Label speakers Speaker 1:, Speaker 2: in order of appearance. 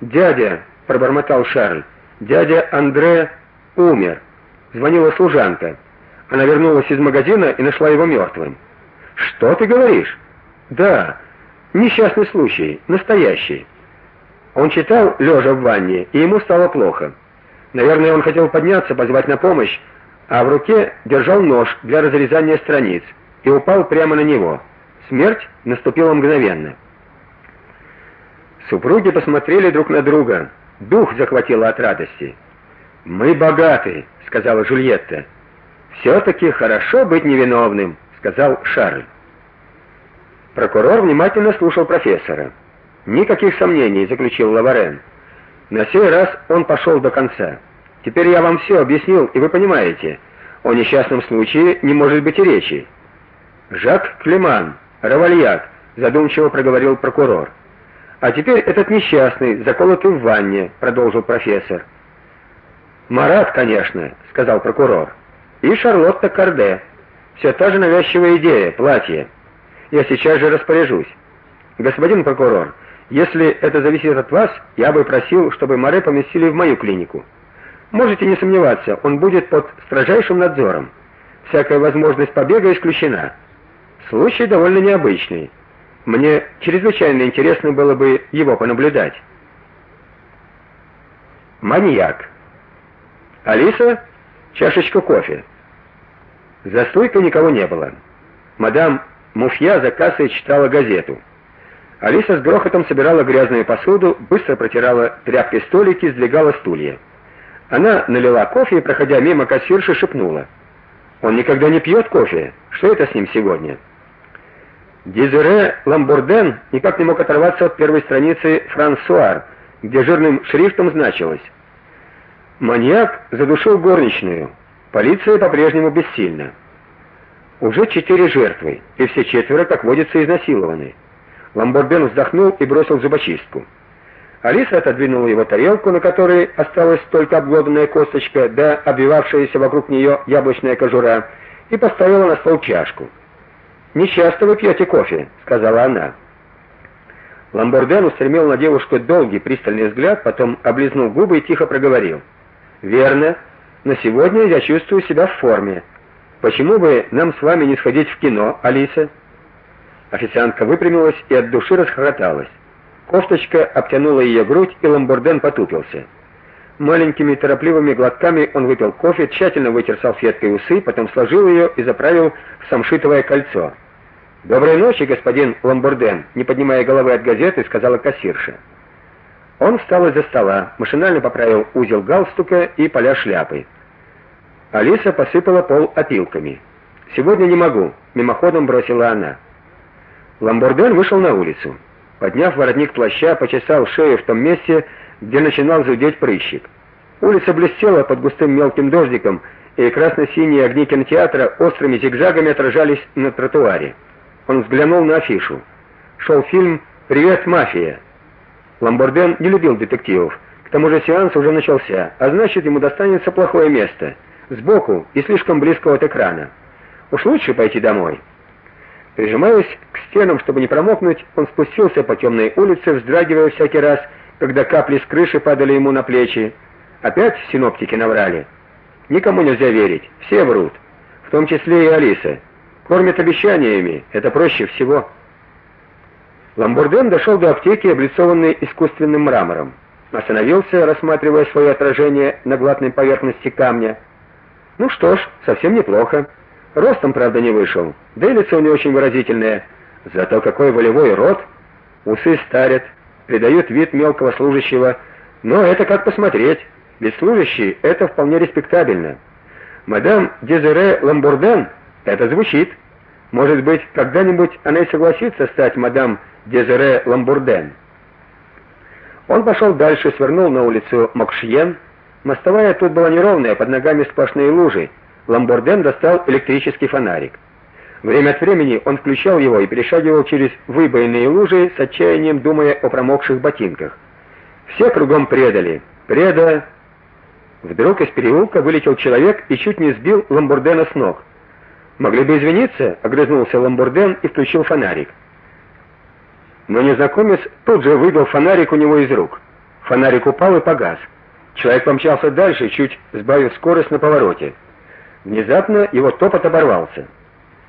Speaker 1: "Дядя", пробормотал Шарль. "Дядя Андре умер". Звонила служанка. Она вернулась из магазина и нашла его мертвым. "Что ты говоришь?" "Да, несчастный случай, настоящий". Он читал лежа в ванне, и ему стало плохо. Наверное, он хотел подняться, позвать на помощь, а в руке держал нож для разрезания страниц и упал прямо на него. Смерть наступила мгновенно. Супруги посмотрели друг на друга. Дух захватило от радости. "Мы богаты", сказала Жюльетта. все таки хорошо быть невиновным", сказал Шарль. Прокурор внимательно слушал профессора. Никаких сомнений, заключил Лаварен. На сей раз он пошел до конца. Теперь я вам все объяснил, и вы понимаете, о несчастном случае не может быть и речи. Жак Клеман, Равальяк, задумчиво проговорил прокурор. А теперь этот несчастный, заколотый в ванне, продолжил профессор. Марат, конечно, сказал прокурор. И Шарлотта Карде. Все та же навязчивая идея платье. Я сейчас же распоряжусь. Господин прокурор, если это зависит от вас, я бы просил, чтобы Маре поместили в мою клинику. Можете не сомневаться, он будет под строжайшим надзором. Всякая возможность побега исключена. Случай довольно необычный. Мне чрезвычайно интересно было бы его понаблюдать. Маньяк. Алиса, чашечка кофе. За стойкой никого не было. Мадам Муфья за кассой читала газету. Алиса с грохотом собирала грязную посуду, быстро протирала тряпкой столики, сдвигала стулья. Она налила кофе и, проходя мимо кассирши, шепнула: "Он никогда не пьет кофе. Что это с ним сегодня?" Дезире Ламбурден никак не мог оторваться от первой страницы Франсуар, где жирным шрифтом значилось: Маньяк задушил горничную. Полиция по-прежнему бессильна. Уже четыре жертвы, и все четверо, как водится, изнасилованы. Ламборден вздохнул и бросил зубочистку. Алиса отодвинула его тарелку, на которой осталась только обглоданная косточка, да обвивавшаяся вокруг нее яблочная кожура, и поставила на стол чашку. "Не часто вы пьете кофе", сказала она. Ламборден устремил на девушку долгий пристальный взгляд, потом облизнул губы и тихо проговорил: "Верно. На сегодня я чувствую себя в форме. Почему бы нам с вами не сходить в кино, Алиса?" Официантка выпрямилась и от души расхохоталась. Кофточка обтянула ее грудь, и Ламборден потупился. Маленькими торопливыми глотками он выпил кофе, тщательно вытер салфеткой усы, потом сложил ее и заправил в самшитовое кольцо. "Доброй ночи, господин Ламборден", не поднимая головы от газеты, сказала кассирша. Он встал из-за стола, машинально поправил узел галстука и поля шляпы. Алиса посыпала пол опилками. "Сегодня не могу", мимоходом бросила она. Ламборден вышел на улицу. Подняв воротник плаща, почесал шею в том месте, где начинал зудеть прыщик. Улица блестела под густым мелким дождиком, и красно-синие огни кинотеатра острыми зигзагами отражались на тротуаре. Он взглянул на афишу. Шел фильм Привет, мафия. Ламборден не любил детективов. К тому же сеанс уже начался, а значит, ему достанется плохое место сбоку и слишком близко от экрана. Уж лучше пойти домой. Прижимаясь к стенам, чтобы не промокнуть, он спустился по темной улице, вздрагивая всякий раз, когда капли с крыши падали ему на плечи. Опять синоптики наврали. Никому нельзя верить, все врут, в том числе и Алиса. Кормят обещаниями, это проще всего. Ламбурден дошел до аптеки, облицованной искусственным мрамором. Остановился, рассматривая свое отражение на гладкой поверхности камня. Ну что ж, совсем неплохо. Ростом, правда, не вышел. Да и лицо не очень выразительное. Зато какой волевой рот. Усы старят, придают вид мелкого служащего. Но это как посмотреть. Ведь служащий это вполне респектабельно. Мадам Дезире Ламбурден это звучит. Может быть, когда-нибудь она и согласится стать мадам Дезире Ламбурден. Он пошел дальше, свернул на улицу Мокшьен. Мостовая тут была неровная, под ногами сплошные лужи. Ламборден достал электрический фонарик. Время от времени он включал его и перешагивал через выбоинные лужи с отчаянием думая о промокших ботинках. Все кругом предали. Преда Вдруг из переулка вылетел человек и чуть не сбил Ламбордена с ног. Могли бы извиниться, огрызнулся Ламборден и включил фонарик. Но незнакомец тут же выбил фонарик у него из рук. Фонарик упал и погас. Человек помчался дальше, чуть сбавив скорость на повороте. Внезапно его топот оборвался.